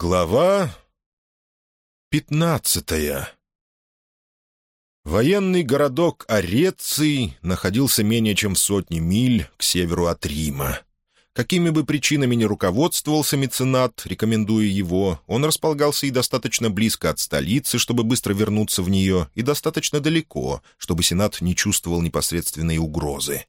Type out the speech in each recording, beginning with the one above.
Глава пятнадцатая Военный городок Ореций находился менее чем в сотне миль к северу от Рима. Какими бы причинами ни руководствовался меценат, рекомендуя его, он располагался и достаточно близко от столицы, чтобы быстро вернуться в нее, и достаточно далеко, чтобы Сенат не чувствовал непосредственной угрозы.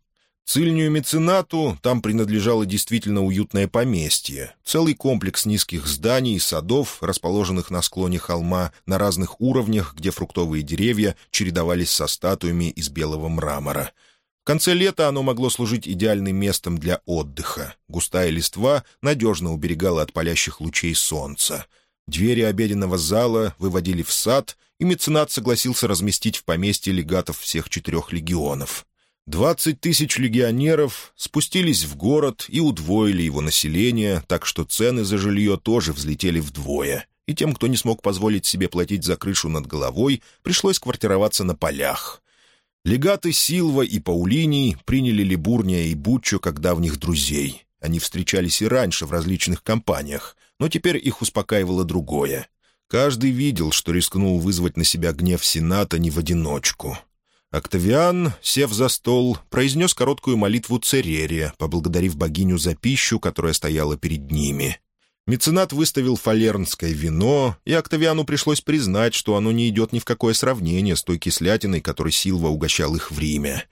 Цильнию меценату там принадлежало действительно уютное поместье, целый комплекс низких зданий и садов, расположенных на склоне холма на разных уровнях, где фруктовые деревья чередовались со статуями из белого мрамора. В конце лета оно могло служить идеальным местом для отдыха. Густая листва надежно уберегала от палящих лучей солнца. Двери обеденного зала выводили в сад, и меценат согласился разместить в поместье легатов всех четырех легионов — Двадцать тысяч легионеров спустились в город и удвоили его население, так что цены за жилье тоже взлетели вдвое. И тем, кто не смог позволить себе платить за крышу над головой, пришлось квартироваться на полях. Легаты Силва и Паулини приняли Либурния и Буччо как давних друзей. Они встречались и раньше в различных компаниях, но теперь их успокаивало другое. Каждый видел, что рискнул вызвать на себя гнев Сената не в одиночку. Октавиан, сев за стол, произнес короткую молитву Церере, поблагодарив богиню за пищу, которая стояла перед ними. Меценат выставил фалернское вино, и Октавиану пришлось признать, что оно не идет ни в какое сравнение с той кислятиной, которой Силва угощал их в Риме.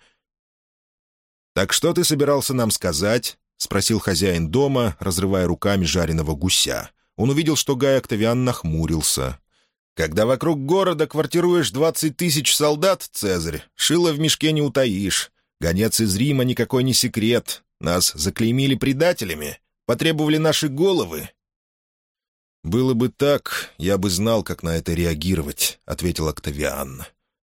«Так что ты собирался нам сказать?» — спросил хозяин дома, разрывая руками жареного гуся. Он увидел, что Гай Октавиан нахмурился. Когда вокруг города квартируешь двадцать тысяч солдат, Цезарь, шило в мешке не утаишь. Гонец из Рима никакой не секрет. Нас заклеймили предателями, потребовали наши головы. «Было бы так, я бы знал, как на это реагировать», — ответил Октавиан.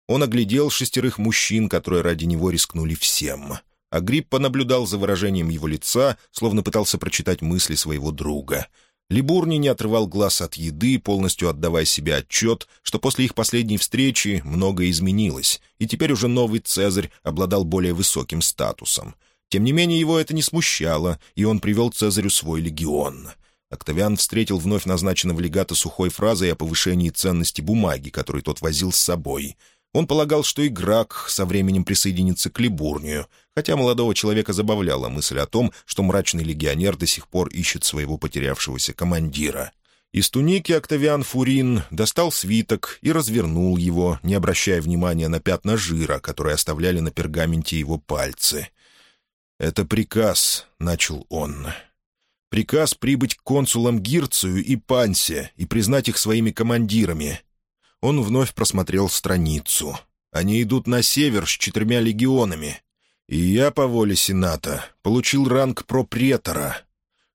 Он оглядел шестерых мужчин, которые ради него рискнули всем. Агриппа наблюдал за выражением его лица, словно пытался прочитать мысли своего друга — Либурни не отрывал глаз от еды, полностью отдавая себе отчет, что после их последней встречи многое изменилось, и теперь уже новый Цезарь обладал более высоким статусом. Тем не менее, его это не смущало, и он привел Цезарю свой легион. Октавиан встретил вновь назначенного легата сухой фразой о повышении ценности бумаги, которую тот возил с собой — он полагал, что и Грак со временем присоединится к Либурнию, хотя молодого человека забавляла мысль о том, что мрачный легионер до сих пор ищет своего потерявшегося командира. Из туники Октавиан Фурин достал свиток и развернул его, не обращая внимания на пятна жира, которые оставляли на пергаменте его пальцы. «Это приказ», — начал он. «Приказ прибыть к консулам Гирцию и Пансе и признать их своими командирами, он вновь просмотрел страницу. Они идут на север с четырьмя легионами. И я, по воле Сената, получил ранг пропретора.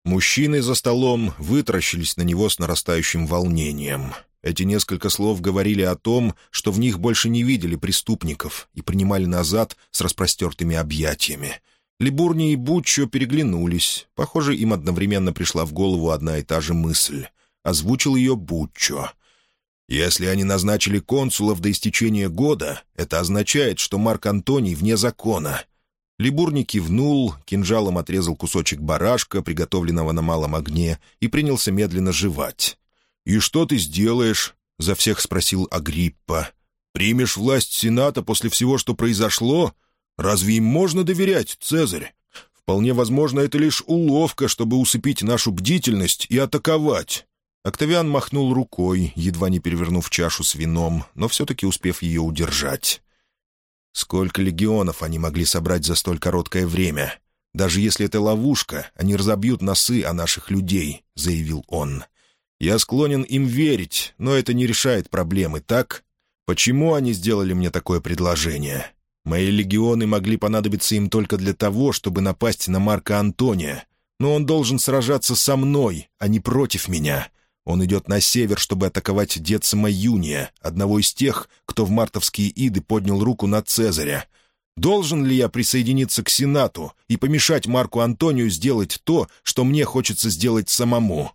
Мужчины за столом вытаращились на него с нарастающим волнением. Эти несколько слов говорили о том, что в них больше не видели преступников и принимали назад с распростертыми объятиями. Либурни и Буччо переглянулись. Похоже, им одновременно пришла в голову одна и та же мысль. Озвучил ее Буччо. Если они назначили консулов до истечения года, это означает, что Марк Антоний вне закона. Либурни кивнул, кинжалом отрезал кусочек барашка, приготовленного на малом огне, и принялся медленно жевать. «И что ты сделаешь?» — за всех спросил Агриппа. «Примешь власть Сената после всего, что произошло? Разве им можно доверять, Цезарь? Вполне возможно, это лишь уловка, чтобы усыпить нашу бдительность и атаковать. Октавиан махнул рукой, едва не перевернув чашу с вином, но все-таки успев ее удержать. Сколько легионов они могли собрать за столь короткое время? Даже если это ловушка, они разобьют носы о наших людей, — заявил он. Я склонен им верить, но это не решает проблемы, так? Почему они сделали мне такое предложение? Мои легионы могли понадобиться им только для того, чтобы напасть на Марка Антония, но он должен сражаться со мной, а не против меня. Он идет на север, чтобы атаковать Децима Юния, одного из тех, кто в мартовские иды поднял руку на Цезаря. Должен ли я присоединиться к Сенату и помешать Марку Антонию сделать то, что мне хочется сделать самому?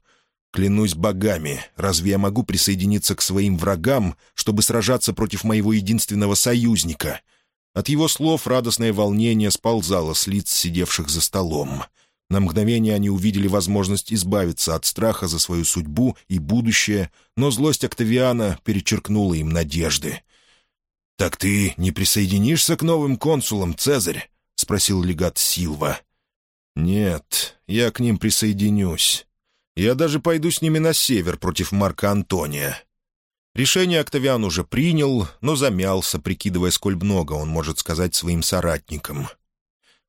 Клянусь богами, разве я могу присоединиться к своим врагам, чтобы сражаться против моего единственного союзника?» От его слов радостное волнение сползало с лиц сидевших за столом. На мгновение они увидели возможность избавиться от страха за свою судьбу и будущее, но злость Октавиана перечеркнула им надежды. «Так ты не присоединишься к новым консулам, Цезарь?» — спросил легат Силва. «Нет, я к ним присоединюсь. Я даже пойду с ними на север против Марка Антония». Решение Октавиан уже принял, но замялся, прикидывая, сколь много он может сказать своим соратникам.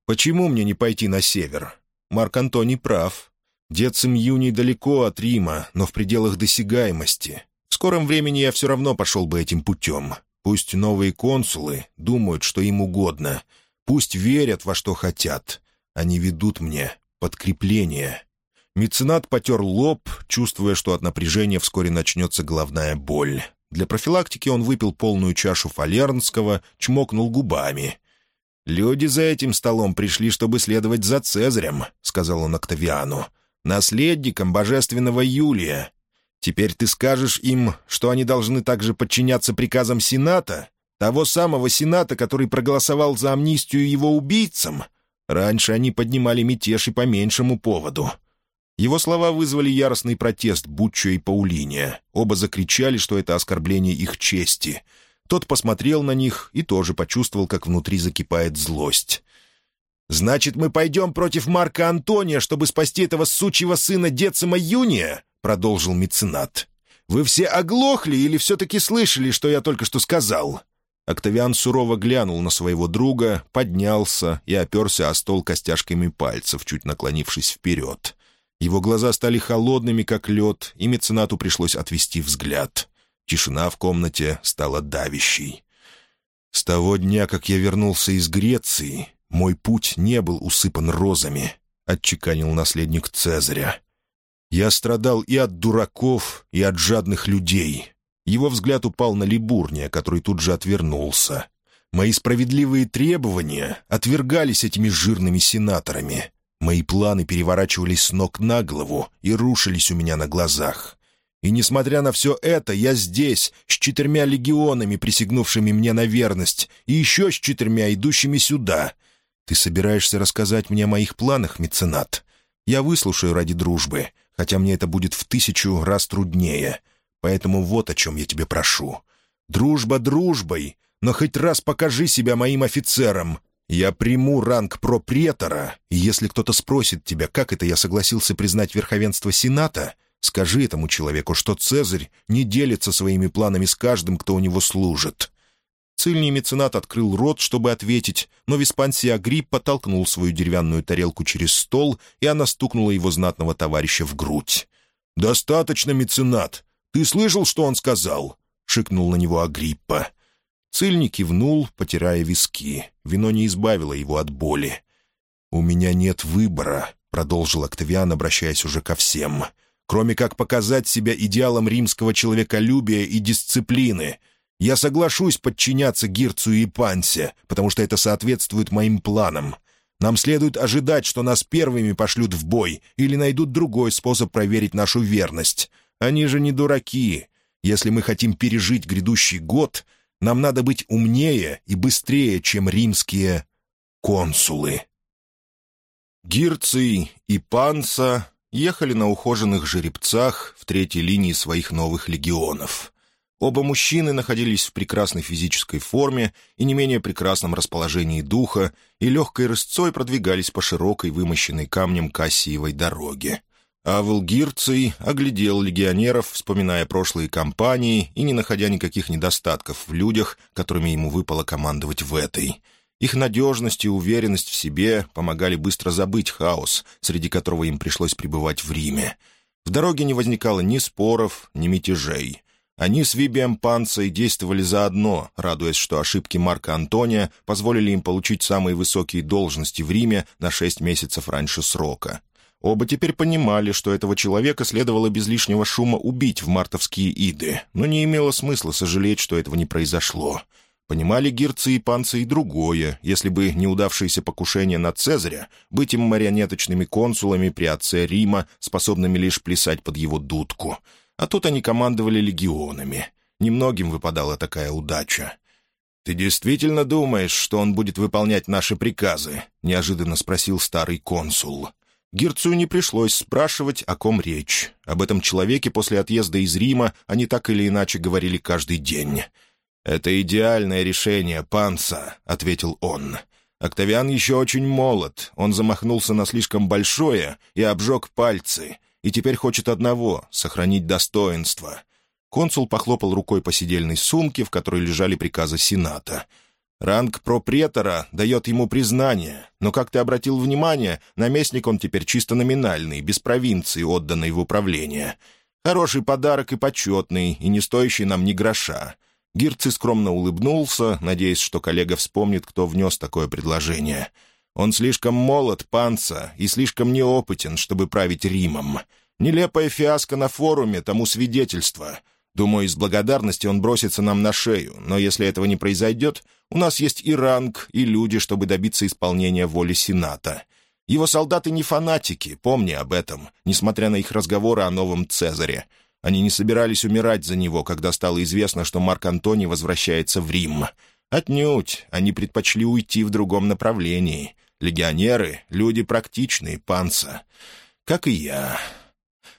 «Почему мне не пойти на север? Марк Антоний прав. Дед Юний далеко от Рима, но в пределах досягаемости. В скором времени я все равно пошел бы этим путем. Пусть новые консулы думают, что им угодно. Пусть верят во что хотят. Они ведут мне подкрепление». Меценат потер лоб, чувствуя, что от напряжения вскоре начнется головная боль. Для профилактики он выпил полную чашу фалернского, чмокнул губами. «Люди за этим столом пришли, чтобы следовать за Цезарем», — сказал он Октавиану, — «наследником божественного Юлия. Теперь ты скажешь им, что они должны также подчиняться приказам Сената, того самого Сената, который проголосовал за амнистию его убийцам. Раньше они поднимали мятеж и по меньшему поводу». Его слова вызвали яростный протест Бутчо и Паулиния. Оба закричали, что это оскорбление их чести — тот посмотрел на них и тоже почувствовал, как внутри закипает злость. «Значит, мы пойдем против Марка Антония, чтобы спасти этого сучьего сына Децима Юния?» — продолжил меценат. «Вы все оглохли или все-таки слышали, что я только что сказал?» Октавиан сурово глянул на своего друга, поднялся и оперся о стол костяшками пальцев, чуть наклонившись вперед. Его глаза стали холодными, как лед, и меценату пришлось отвести взгляд. Тишина в комнате стала давящей. «С того дня, как я вернулся из Греции, мой путь не был усыпан розами», — отчеканил наследник Цезаря. «Я страдал и от дураков, и от жадных людей». Его взгляд упал на Либурния, который тут же отвернулся. Мои справедливые требования отвергались этими жирными сенаторами. Мои планы переворачивались с ног на голову и рушились у меня на глазах. И несмотря на все это, я здесь, с четырьмя легионами, присягнувшими мне на верность, и еще с четырьмя, идущими сюда. Ты собираешься рассказать мне о моих планах, меценат? Я выслушаю ради дружбы, хотя мне это будет в тысячу раз труднее. Поэтому вот о чем я тебе прошу. Дружба дружбой, но хоть раз покажи себя моим офицером. Я приму ранг пропретора, и если кто-то спросит тебя, как это я согласился признать верховенство Сената — Скажи этому человеку, что Цезарь не делится своими планами с каждым, кто у него служит». Цильний меценат открыл рот, чтобы ответить, но Веспансий Агриппа толкнул свою деревянную тарелку через стол, и она стукнула его знатного товарища в грудь. «Достаточно, меценат! Ты слышал, что он сказал?» — шикнул на него Агриппа. Цильник кивнул, потирая виски. Вино не избавило его от боли. «У меня нет выбора», — продолжил Октавиан, обращаясь уже ко всем кроме как показать себя идеалом римского человеколюбия и дисциплины. Я соглашусь подчиняться Гирцу и Пансе, потому что это соответствует моим планам. Нам следует ожидать, что нас первыми пошлют в бой или найдут другой способ проверить нашу верность. Они же не дураки. Если мы хотим пережить грядущий год, нам надо быть умнее и быстрее, чем римские консулы. Гирций и Панса ехали на ухоженных жеребцах в третьей линии своих новых легионов. Оба мужчины находились в прекрасной физической форме и не менее прекрасном расположении духа, и легкой рысцой продвигались по широкой, вымощенной камнем Кассиевой дороге. Авел Гирций оглядел легионеров, вспоминая прошлые кампании и не находя никаких недостатков в людях, которыми ему выпало командовать в этой — их надежность и уверенность в себе помогали быстро забыть хаос, среди которого им пришлось пребывать в Риме. В дороге не возникало ни споров, ни мятежей. Они с Вибием Панцей действовали заодно, радуясь, что ошибки Марка Антония позволили им получить самые высокие должности в Риме на шесть месяцев раньше срока. Оба теперь понимали, что этого человека следовало без лишнего шума убить в мартовские иды, но не имело смысла сожалеть, что этого не произошло. Понимали гирцы и панцы и другое, если бы неудавшееся покушение на Цезаря, быть им марионеточными консулами при отце Рима, способными лишь плясать под его дудку. А тут они командовали легионами. Немногим выпадала такая удача. «Ты действительно думаешь, что он будет выполнять наши приказы?» — неожиданно спросил старый консул. Герцу не пришлось спрашивать, о ком речь. Об этом человеке после отъезда из Рима они так или иначе говорили каждый день. «Это идеальное решение, панца», — ответил он. «Октавиан еще очень молод. Он замахнулся на слишком большое и обжег пальцы. И теперь хочет одного — сохранить достоинство». Консул похлопал рукой по сидельной сумке, в которой лежали приказы Сената — Ранг пропретора дает ему признание, но, как ты обратил внимание, наместник он теперь чисто номинальный, без провинции, отданной в управление. Хороший подарок и почетный, и не стоящий нам ни гроша. Гирци скромно улыбнулся, надеясь, что коллега вспомнит, кто внес такое предложение. Он слишком молод, панца, и слишком неопытен, чтобы править Римом. Нелепая фиаско на форуме тому свидетельство — Думаю, из благодарности он бросится нам на шею, но если этого не произойдет, у нас есть и ранг, и люди, чтобы добиться исполнения воли Сената. Его солдаты не фанатики, помни об этом, несмотря на их разговоры о новом Цезаре. Они не собирались умирать за него, когда стало известно, что Марк Антоний возвращается в Рим. Отнюдь, они предпочли уйти в другом направлении. Легионеры — люди практичные, панца. Как и я.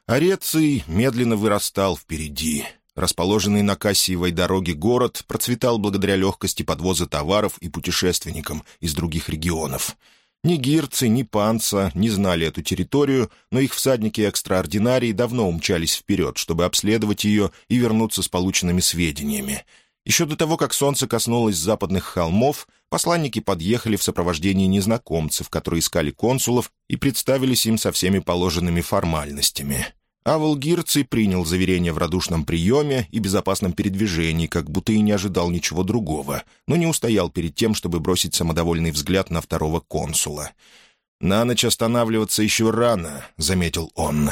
Ореций медленно вырастал впереди — Расположенный на Кассиевой дороге город процветал благодаря легкости подвоза товаров и путешественникам из других регионов. Ни гирцы, ни панца не знали эту территорию, но их всадники экстраординарии давно умчались вперед, чтобы обследовать ее и вернуться с полученными сведениями. Еще до того, как солнце коснулось западных холмов, посланники подъехали в сопровождении незнакомцев, которые искали консулов и представились им со всеми положенными формальностями. Авел Гирций принял заверение в радушном приеме и безопасном передвижении, как будто и не ожидал ничего другого, но не устоял перед тем, чтобы бросить самодовольный взгляд на второго консула. «На ночь останавливаться еще рано», — заметил он.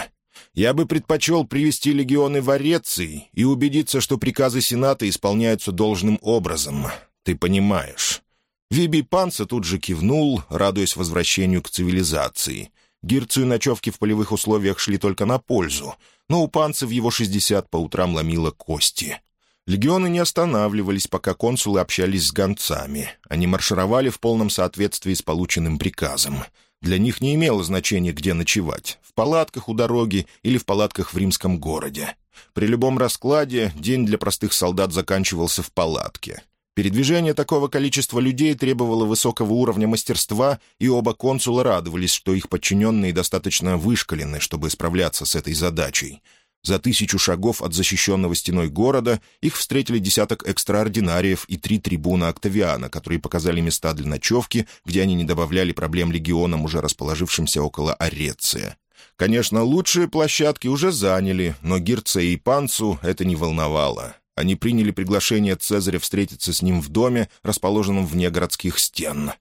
«Я бы предпочел привести легионы в Ореций и убедиться, что приказы Сената исполняются должным образом. Ты понимаешь». Виби Панца тут же кивнул, радуясь возвращению к цивилизации — Гирцию ночевки в полевых условиях шли только на пользу, но у панца в его шестьдесят по утрам ломило кости. Легионы не останавливались, пока консулы общались с гонцами. Они маршировали в полном соответствии с полученным приказом. Для них не имело значения, где ночевать — в палатках у дороги или в палатках в римском городе. При любом раскладе день для простых солдат заканчивался в палатке. Передвижение такого количества людей требовало высокого уровня мастерства, и оба консула радовались, что их подчиненные достаточно вышкалены, чтобы справляться с этой задачей. За тысячу шагов от защищенного стеной города их встретили десяток экстраординариев и три трибуна Октавиана, которые показали места для ночевки, где они не добавляли проблем легионам, уже расположившимся около Ореция. Конечно, лучшие площадки уже заняли, но Гирце и Панцу это не волновало. Они приняли приглашение Цезаря встретиться с ним в доме, расположенном вне городских стен.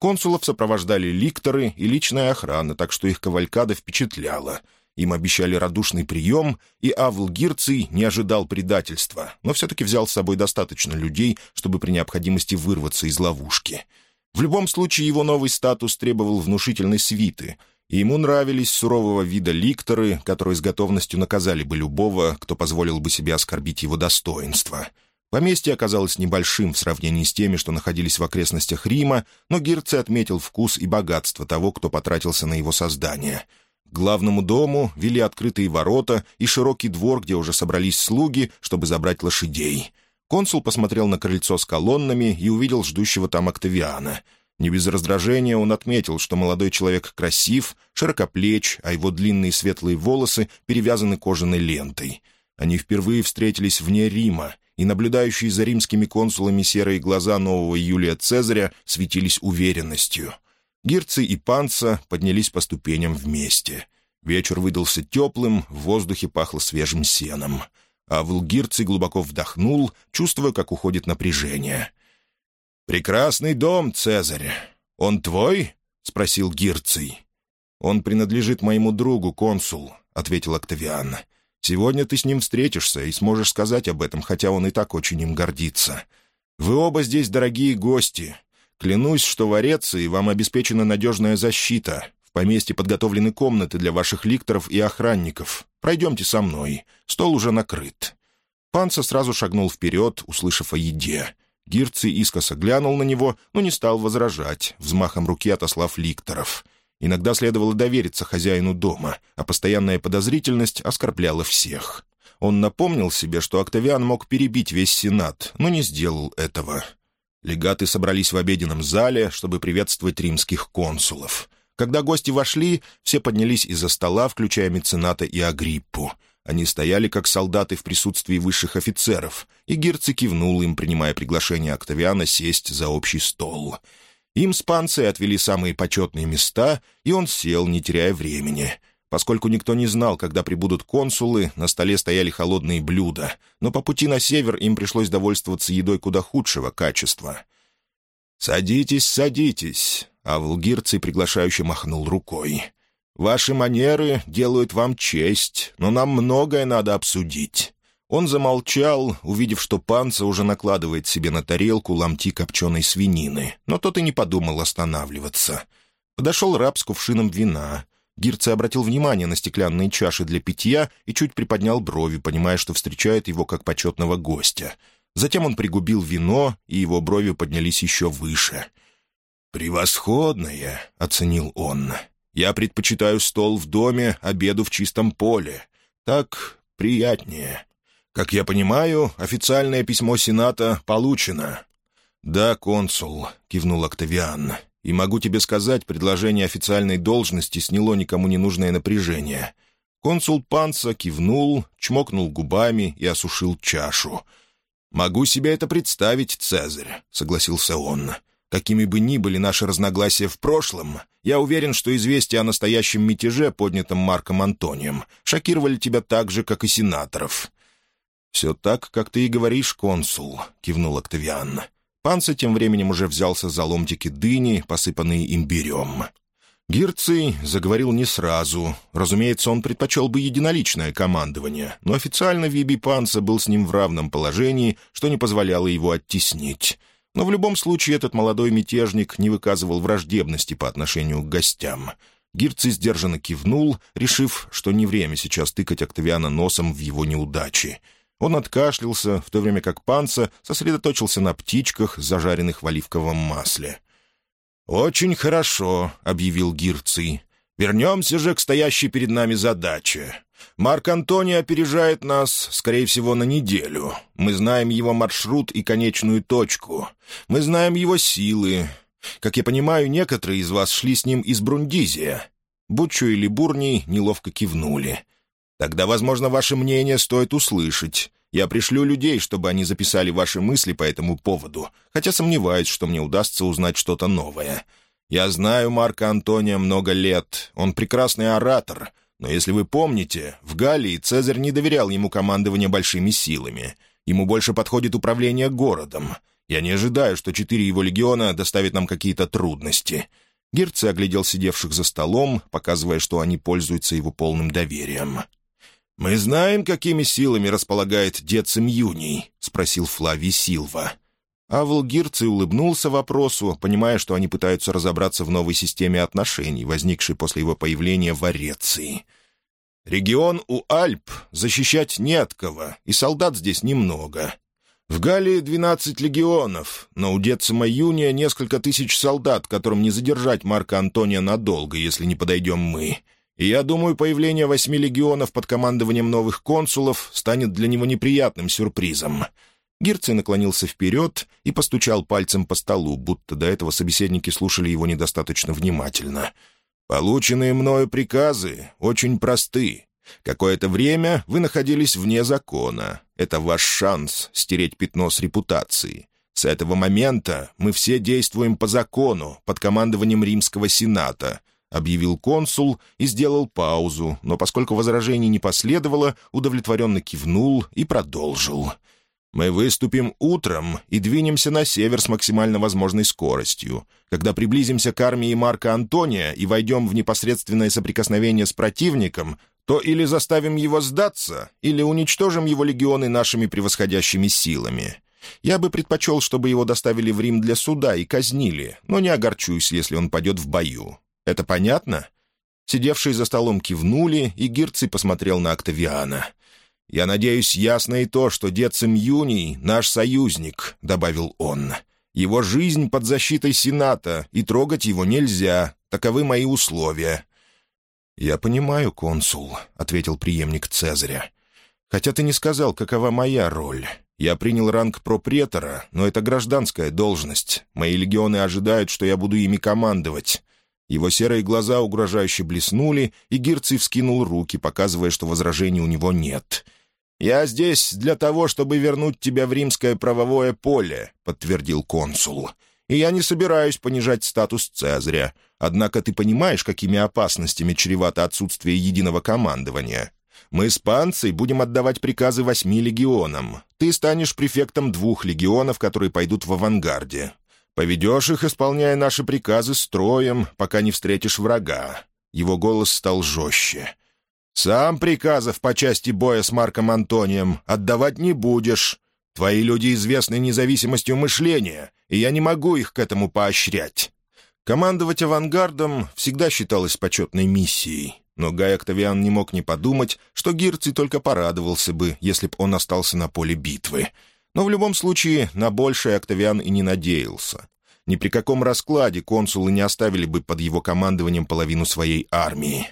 Консулов сопровождали ликторы и личная охрана, так что их кавалькада впечатляла. Им обещали радушный прием, и Авл Гирций не ожидал предательства, но все-таки взял с собой достаточно людей, чтобы при необходимости вырваться из ловушки. В любом случае его новый статус требовал внушительной свиты — и ему нравились сурового вида ликторы, которые с готовностью наказали бы любого, кто позволил бы себе оскорбить его достоинство. Поместье оказалось небольшим в сравнении с теми, что находились в окрестностях Рима, но Гирце отметил вкус и богатство того, кто потратился на его создание. К главному дому вели открытые ворота и широкий двор, где уже собрались слуги, чтобы забрать лошадей. Консул посмотрел на крыльцо с колоннами и увидел ждущего там Октавиана — не без раздражения он отметил, что молодой человек красив, широкоплеч, а его длинные светлые волосы перевязаны кожаной лентой. Они впервые встретились вне Рима, и наблюдающие за римскими консулами серые глаза нового Юлия Цезаря светились уверенностью. Гирцы и Панца поднялись по ступеням вместе. Вечер выдался теплым, в воздухе пахло свежим сеном. А Вулгирций глубоко вдохнул, чувствуя, как уходит напряжение — «Прекрасный дом, Цезарь. Он твой?» — спросил Гирций. «Он принадлежит моему другу, консул», — ответил Октавиан. «Сегодня ты с ним встретишься и сможешь сказать об этом, хотя он и так очень им гордится. Вы оба здесь дорогие гости. Клянусь, что в Ореции вам обеспечена надежная защита. В поместье подготовлены комнаты для ваших ликторов и охранников. Пройдемте со мной. Стол уже накрыт». Панца сразу шагнул вперед, услышав о еде. Гирций искоса глянул на него, но не стал возражать, взмахом руки отослав ликторов. Иногда следовало довериться хозяину дома, а постоянная подозрительность оскорбляла всех. Он напомнил себе, что Октавиан мог перебить весь Сенат, но не сделал этого. Легаты собрались в обеденном зале, чтобы приветствовать римских консулов. Когда гости вошли, все поднялись из-за стола, включая мецената и Агриппу. Они стояли как солдаты в присутствии высших офицеров, и Герци кивнул им, принимая приглашение Октавиана сесть за общий стол — им с Панцей отвели самые почетные места, и он сел, не теряя времени. Поскольку никто не знал, когда прибудут консулы, на столе стояли холодные блюда, но по пути на север им пришлось довольствоваться едой куда худшего качества. «Садитесь, садитесь», — а Вулгирций приглашающе махнул рукой. «Ваши манеры делают вам честь, но нам многое надо обсудить». Он замолчал, увидев, что панца уже накладывает себе на тарелку ломти копченой свинины, но тот и не подумал останавливаться. Подошел раб с кувшином вина. Гирце обратил внимание на стеклянные чаши для питья и чуть приподнял брови, понимая, что встречает его как почетного гостя. Затем он пригубил вино, и его брови поднялись еще выше. «Превосходное!» — оценил он. «Я предпочитаю стол в доме, обеду в чистом поле. Так приятнее». Как я понимаю, официальное письмо Сената получено». «Да, консул», — кивнул Октавиан. «И могу тебе сказать, предложение официальной должности сняло никому не нужное напряжение». Консул Панца кивнул, чмокнул губами и осушил чашу. «Могу себе это представить, Цезарь», — согласился он. «Какими бы ни были наши разногласия в прошлом, я уверен, что известия о настоящем мятеже, поднятом Марком Антонием, шокировали тебя так же, как и сенаторов. «Все так, как ты и говоришь, консул», — кивнул Октавиан. Панца тем временем уже взялся за ломтики дыни, посыпанные имбирем. Гирций заговорил не сразу. Разумеется, он предпочел бы единоличное командование, но официально Виби Панца был с ним в равном положении, что не позволяло его оттеснить. Но в любом случае этот молодой мятежник не выказывал враждебности по отношению к гостям. Гирций сдержанно кивнул, решив, что не время сейчас тыкать Октавиана носом в его неудачи — он откашлялся, в то время как Панца сосредоточился на птичках, зажаренных в оливковом масле. «Очень хорошо», — объявил Гирций. «Вернемся же к стоящей перед нами задаче. Марк Антоний опережает нас, скорее всего, на неделю. Мы знаем его маршрут и конечную точку. Мы знаем его силы. Как я понимаю, некоторые из вас шли с ним из Брундизия». Буччо или Бурний неловко кивнули. Тогда, возможно, ваше мнение стоит услышать. Я пришлю людей, чтобы они записали ваши мысли по этому поводу, хотя сомневаюсь, что мне удастся узнать что-то новое. Я знаю Марка Антония много лет, он прекрасный оратор, но если вы помните, в Галлии Цезарь не доверял ему командование большими силами. Ему больше подходит управление городом. Я не ожидаю, что четыре его легиона доставят нам какие-то трудности». Герци оглядел сидевших за столом, показывая, что они пользуются его полным доверием. «Мы знаем, какими силами располагает дед Юний?» — спросил Флавий Силва. Авл Гирций улыбнулся вопросу, понимая, что они пытаются разобраться в новой системе отношений, возникшей после его появления в Ореции. «Регион у Альп защищать не от кого, и солдат здесь немного. В Галлии двенадцать легионов, но у Децima Юния несколько тысяч солдат, которым не задержать Марка Антония надолго, если не подойдем мы. И я думаю, появление восьми легионов под командованием новых консулов станет для него неприятным сюрпризом». Гирций наклонился вперед и постучал пальцем по столу, будто до этого собеседники слушали его недостаточно внимательно. «Полученные мною приказы очень просты. Какое-то время вы находились вне закона. Это ваш шанс стереть пятно с репутации. С этого момента мы все действуем по закону, под командованием Римского Сената, — объявил консул и сделал паузу, но поскольку возражений не последовало, удовлетворенно кивнул и продолжил. «Мы выступим утром и двинемся на север с максимально возможной скоростью. Когда приблизимся к армии Марка Антония и войдем в непосредственное соприкосновение с противником, то или заставим его сдаться, или уничтожим его легионы нашими превосходящими силами». Я бы предпочел, чтобы его доставили в Рим для суда и казнили, но не огорчусь, если он падет в бою. Это понятно?» Сидевшие за столом кивнули, и Гирций посмотрел на Октавиана. «Я надеюсь, ясно и то, что дед Юний — наш союзник», — добавил он. «Его жизнь под защитой Сената, и трогать его нельзя, Таковы мои условия». «Я понимаю, консул», — ответил преемник Цезаря. «Хотя ты не сказал, какова моя роль. Я принял ранг пропретора, но это гражданская должность. Мои легионы ожидают, что я буду ими командовать». Его серые глаза угрожающе блеснули, и Гирций вскинул руки, показывая, что возражений у него нет. «Я здесь для того, чтобы вернуть тебя в римское правовое поле», — подтвердил консул. «И я не собираюсь понижать статус Цезаря. Однако ты понимаешь, какими опасностями чревато отсутствие единого командования. Мы с Панцей будем отдавать приказы восьми легионам. Ты станешь префектом двух легионов, которые пойдут в авангарде. Поведешь их, исполняя наши приказы строем, пока не встретишь врага». Его голос стал жестче. «Сам приказов по части боя с Марком Антонием отдавать не будешь. Твои люди известны независимостью мышления, и я не могу их к этому поощрять. Командовать авангардом всегда считалось почетной миссией, но Гай Октавиан не мог не подумать, что Гирций только порадовался бы, если б он остался на поле битвы. Но в любом случае на большее Октавиан и не надеялся. Ни при каком раскладе консулы не оставили бы под его командованием половину своей армии.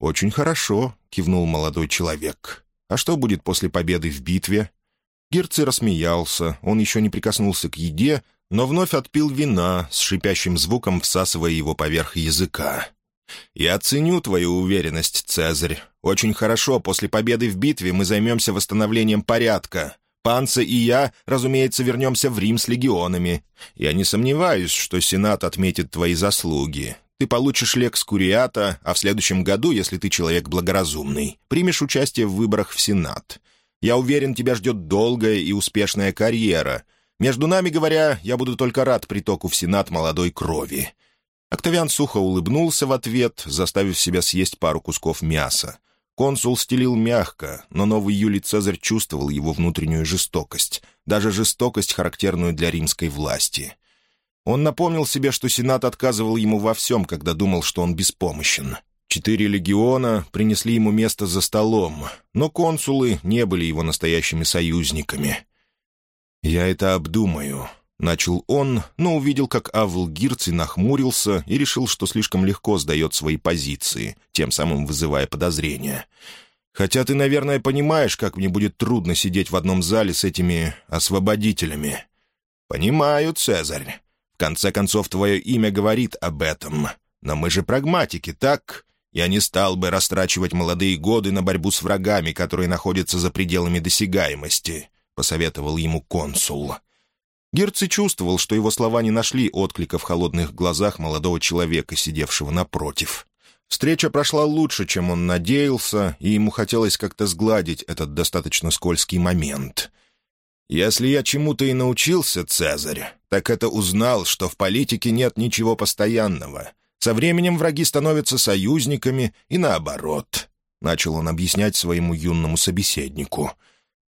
«Очень хорошо», — кивнул молодой человек. «А что будет после победы в битве?» Герци рассмеялся, он еще не прикоснулся к еде, но вновь отпил вина с шипящим звуком, всасывая его поверх языка. «Я ценю твою уверенность, Цезарь. Очень хорошо, после победы в битве мы займемся восстановлением порядка. Панца и я, разумеется, вернемся в Рим с легионами. Я не сомневаюсь, что Сенат отметит твои заслуги. Ты получишь лекс куриата, а в следующем году, если ты человек благоразумный, примешь участие в выборах в Сенат. Я уверен, тебя ждет долгая и успешная карьера. Между нами говоря, я буду только рад притоку в Сенат молодой крови». Октавиан сухо улыбнулся в ответ, заставив себя съесть пару кусков мяса. Консул стелил мягко, но новый Юлий Цезарь чувствовал его внутреннюю жестокость, даже жестокость, характерную для римской власти. Он напомнил себе, что Сенат отказывал ему во всем, когда думал, что он беспомощен. Четыре легиона принесли ему место за столом, но консулы не были его настоящими союзниками. «Я это обдумаю», — начал он, но увидел, как Авл Гирци нахмурился и решил, что слишком легко сдает свои позиции, тем самым вызывая подозрения. «Хотя ты, наверное, понимаешь, как мне будет трудно сидеть в одном зале с этими освободителями». «Понимаю, Цезарь. Конце концов, твое имя говорит об этом. Но мы же прагматики, так? Я не стал бы растрачивать молодые годы на борьбу с врагами, которые находятся за пределами досягаемости», — посоветовал ему консул. Герци чувствовал, что его слова не нашли отклика в холодных глазах молодого человека, сидевшего напротив. Встреча прошла лучше, чем он надеялся, и ему хотелось как-то сгладить этот достаточно скользкий момент. «Если я чему-то и научился, Цезарь, так это узнал, что в политике нет ничего постоянного. Со временем враги становятся союзниками и наоборот», — начал он объяснять своему юному собеседнику.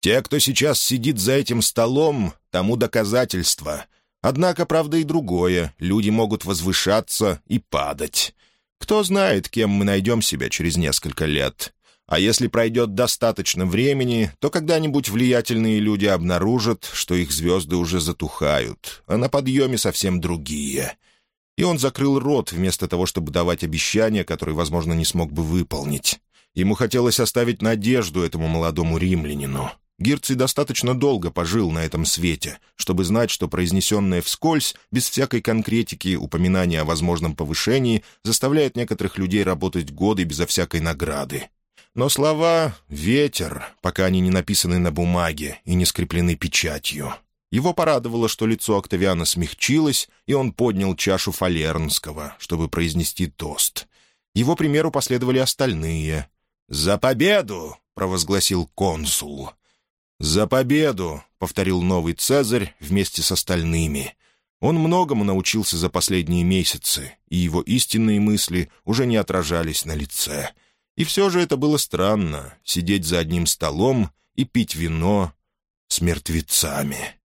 «Те, кто сейчас сидит за этим столом, тому доказательство. Однако, правда, и другое. Люди могут возвышаться и падать. Кто знает, кем мы найдем себя через несколько лет. А если пройдет достаточно времени, то когда-нибудь влиятельные люди обнаружат, что их звезды уже затухают, а на подъеме совсем другие. И он закрыл рот вместо того, чтобы давать обещания, которые, возможно, не смог бы выполнить. Ему хотелось оставить надежду этому молодому римлянину. Гирций достаточно долго пожил на этом свете, чтобы знать, что произнесенное вскользь, без всякой конкретики, упоминание о возможном повышении заставляет некоторых людей работать годы безо всякой награды. Но слова — ветер, пока они не написаны на бумаге и не скреплены печатью. Его порадовало, что лицо Октавиана смягчилось, и он поднял чашу Фалернского, чтобы произнести тост. Его примеру последовали остальные. «За победу!» — провозгласил консул. «За победу!» — повторил новый Цезарь вместе с остальными. Он многому научился за последние месяцы, и его истинные мысли уже не отражались на лице — и все же это было странно — сидеть за одним столом и пить вино с мертвецами.